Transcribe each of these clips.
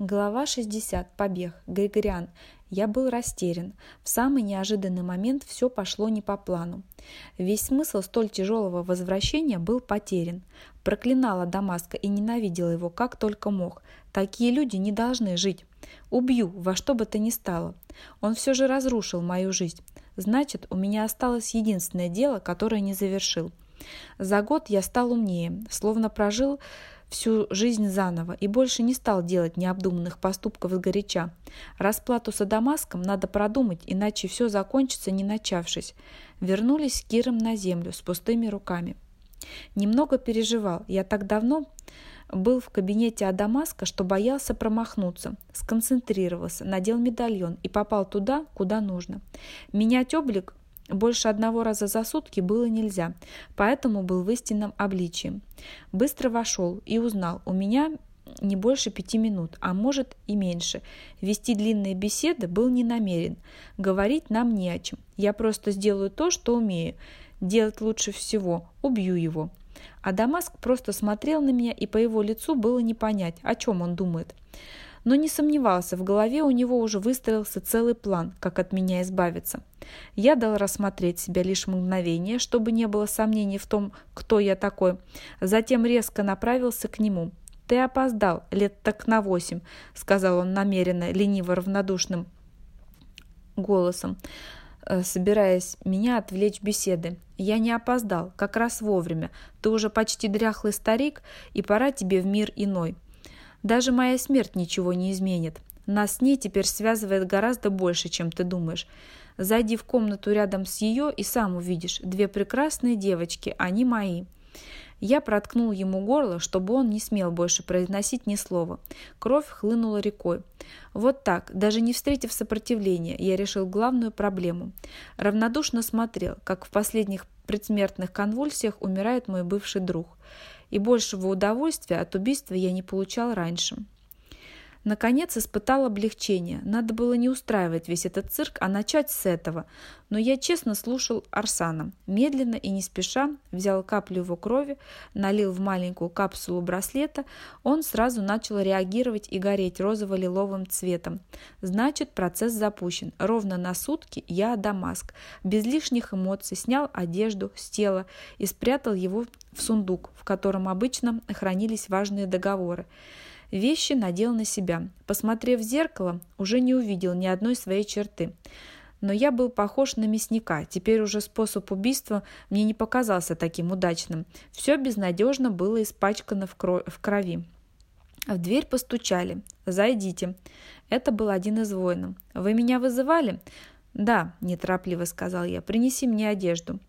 Глава 60. Побег. Григориан. Я был растерян. В самый неожиданный момент все пошло не по плану. Весь смысл столь тяжелого возвращения был потерян. Проклинала Дамаска и ненавидела его как только мог. Такие люди не должны жить. Убью, во что бы то ни стало. Он все же разрушил мою жизнь. Значит, у меня осталось единственное дело, которое не завершил. За год я стал умнее, словно прожил всю жизнь заново и больше не стал делать необдуманных поступков сгоряча. Расплату с Адамаском надо продумать, иначе все закончится не начавшись. Вернулись с Киром на землю с пустыми руками. Немного переживал. Я так давно был в кабинете Адамаска, что боялся промахнуться. Сконцентрировался, надел медальон и попал туда, куда нужно. Менять облик больше одного раза за сутки было нельзя, поэтому был в истинном обличии. Быстро вошел и узнал, у меня не больше пяти минут, а может и меньше. Вести длинные беседы был не намерен. Говорить нам не о чем. Я просто сделаю то, что умею. Делать лучше всего. Убью его. А Дамаск просто смотрел на меня, и по его лицу было не понять, о чем он думает но не сомневался, в голове у него уже выстроился целый план, как от меня избавиться. Я дал рассмотреть себя лишь мгновение, чтобы не было сомнений в том, кто я такой. Затем резко направился к нему. «Ты опоздал, лет так на восемь», — сказал он намеренно, лениво-равнодушным голосом, э, собираясь меня отвлечь беседы. «Я не опоздал, как раз вовремя. Ты уже почти дряхлый старик, и пора тебе в мир иной. Даже моя смерть ничего не изменит. Нас с ней теперь связывает гораздо больше, чем ты думаешь. Зайди в комнату рядом с ее и сам увидишь. Две прекрасные девочки, они мои. Я проткнул ему горло, чтобы он не смел больше произносить ни слова. Кровь хлынула рекой. Вот так, даже не встретив сопротивления, я решил главную проблему. Равнодушно смотрел, как в последних предсмертных конвульсиях умирает мой бывший друг и большего удовольствия от убийства я не получал раньше. Наконец испытал облегчение. Надо было не устраивать весь этот цирк, а начать с этого. Но я честно слушал Арсана. Медленно и не спеша взял каплю его крови, налил в маленькую капсулу браслета. Он сразу начал реагировать и гореть розово-лиловым цветом. Значит, процесс запущен. Ровно на сутки я Дамаск. Без лишних эмоций снял одежду с тела и спрятал его в сундук, в котором обычно хранились важные договоры. Вещи надел на себя. Посмотрев в зеркало, уже не увидел ни одной своей черты. Но я был похож на мясника. Теперь уже способ убийства мне не показался таким удачным. Все безнадежно было испачкано в, кро в крови. В дверь постучали. «Зайдите». Это был один из воинов. «Вы меня вызывали?» «Да», – неторопливо сказал я. «Принеси мне одежду»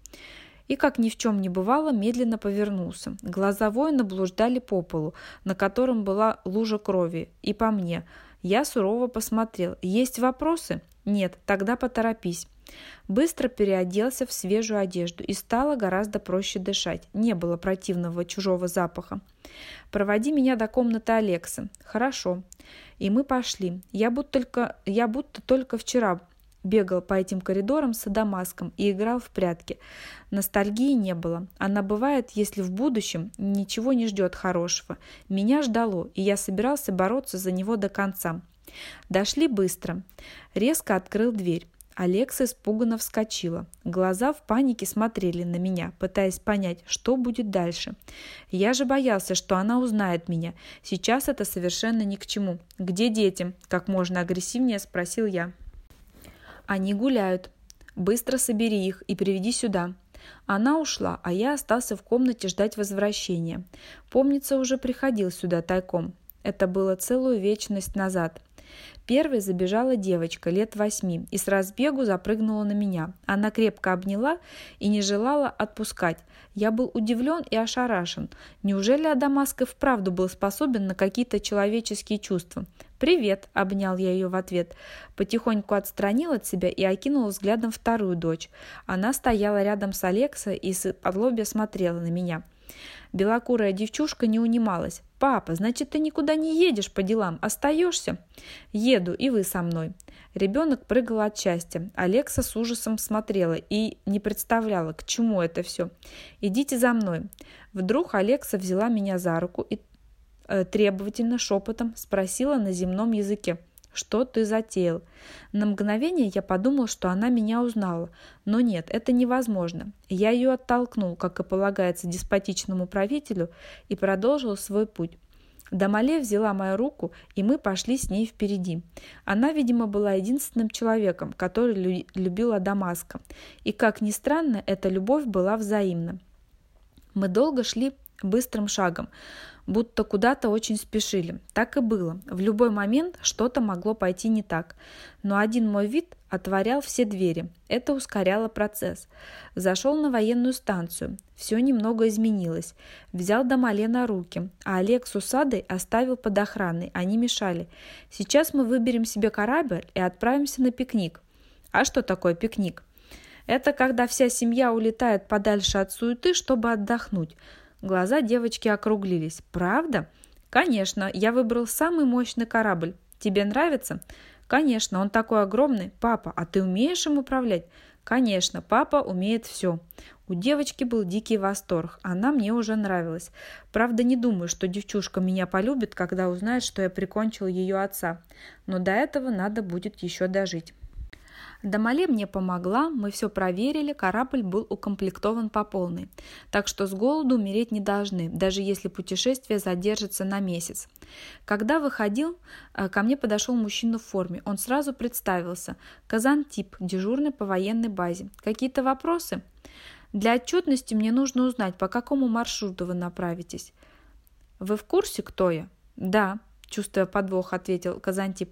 и, как ни в чем не бывало, медленно повернулся. Глаза воина блуждали по полу, на котором была лужа крови, и по мне. Я сурово посмотрел. «Есть вопросы?» «Нет, тогда поторопись». Быстро переоделся в свежую одежду и стало гораздо проще дышать. Не было противного чужого запаха. «Проводи меня до комнаты Алекса». «Хорошо». И мы пошли. Я будто только, я будто только вчера бегал по этим коридорам с Адамаском и играл в прятки. Ностальгии не было. Она бывает, если в будущем ничего не ждет хорошего. Меня ждало, и я собирался бороться за него до конца. Дошли быстро. Резко открыл дверь. Алекса испуганно вскочила. Глаза в панике смотрели на меня, пытаясь понять, что будет дальше. Я же боялся, что она узнает меня. Сейчас это совершенно ни к чему. «Где дети?» – как можно агрессивнее спросил я. Они гуляют. Быстро собери их и приведи сюда. Она ушла, а я остался в комнате ждать возвращения. Помнится, уже приходил сюда тайком. Это было целую вечность назад. Первой забежала девочка лет восьми и с разбегу запрыгнула на меня. Она крепко обняла и не желала отпускать. Я был удивлен и ошарашен. Неужели Адамаск и вправду был способен на какие-то человеческие чувства? «Привет!» – обнял я ее в ответ. Потихоньку отстранил от себя и окинул взглядом вторую дочь. Она стояла рядом с Алексой и с подлобья смотрела на меня. Белокурая девчушка не унималась. «Папа, значит, ты никуда не едешь по делам, остаешься?» «Еду, и вы со мной». Ребенок прыгал от счастья. Алекса с ужасом смотрела и не представляла, к чему это все. «Идите за мной». Вдруг Алекса взяла меня за руку и э, требовательно шепотом спросила на земном языке. «Что ты затеял?» На мгновение я подумал, что она меня узнала. Но нет, это невозможно. Я ее оттолкнул, как и полагается деспотичному правителю, и продолжил свой путь. Дамале взяла мою руку, и мы пошли с ней впереди. Она, видимо, была единственным человеком, который любила Дамаска. И, как ни странно, эта любовь была взаимна. Мы долго шли быстрым шагом будто куда-то очень спешили. Так и было. В любой момент что-то могло пойти не так. Но один мой вид отворял все двери. Это ускоряло процесс. Зашел на военную станцию. Все немного изменилось. Взял Дамале на руки, а Олег с усадой оставил под охраной. Они мешали. Сейчас мы выберем себе корабль и отправимся на пикник. А что такое пикник? Это когда вся семья улетает подальше от суеты, чтобы отдохнуть. Глаза девочки округлились. «Правда?» «Конечно, я выбрал самый мощный корабль. Тебе нравится?» «Конечно, он такой огромный. Папа, а ты умеешь им управлять?» «Конечно, папа умеет все». У девочки был дикий восторг. Она мне уже нравилась. Правда, не думаю, что девчушка меня полюбит, когда узнает, что я прикончил ее отца. Но до этого надо будет еще дожить. Дамале мне помогла, мы все проверили, корабль был укомплектован по полной. Так что с голоду умереть не должны, даже если путешествие задержится на месяц. Когда выходил, э, ко мне подошел мужчина в форме. Он сразу представился. Казантип, дежурный по военной базе. Какие-то вопросы? Для отчетности мне нужно узнать, по какому маршруту вы направитесь. Вы в курсе, кто я? Да, чувствуя подвох, ответил Казантип.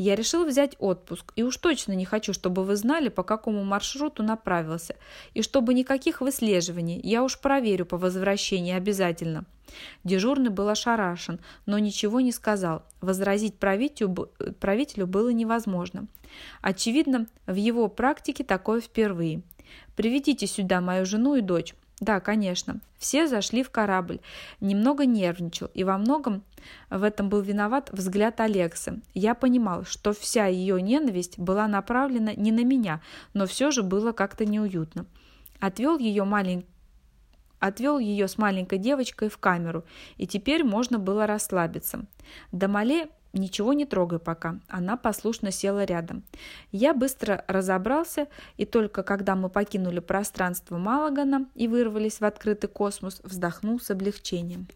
Я решил взять отпуск, и уж точно не хочу, чтобы вы знали, по какому маршруту направился, и чтобы никаких выслеживаний, я уж проверю по возвращении обязательно». Дежурный был ошарашен, но ничего не сказал. Возразить правителю, правителю было невозможно. Очевидно, в его практике такое впервые. «Приведите сюда мою жену и дочь». Да, конечно. Все зашли в корабль. Немного нервничал, и во многом в этом был виноват взгляд Алексы. Я понимал, что вся ее ненависть была направлена не на меня, но все же было как-то неуютно. Отвел ее маленький отвел ее с маленькой девочкой в камеру, и теперь можно было расслабиться. Дамале «Ничего не трогай пока». Она послушно села рядом. Я быстро разобрался, и только когда мы покинули пространство Малагана и вырвались в открытый космос, вздохнул с облегчением.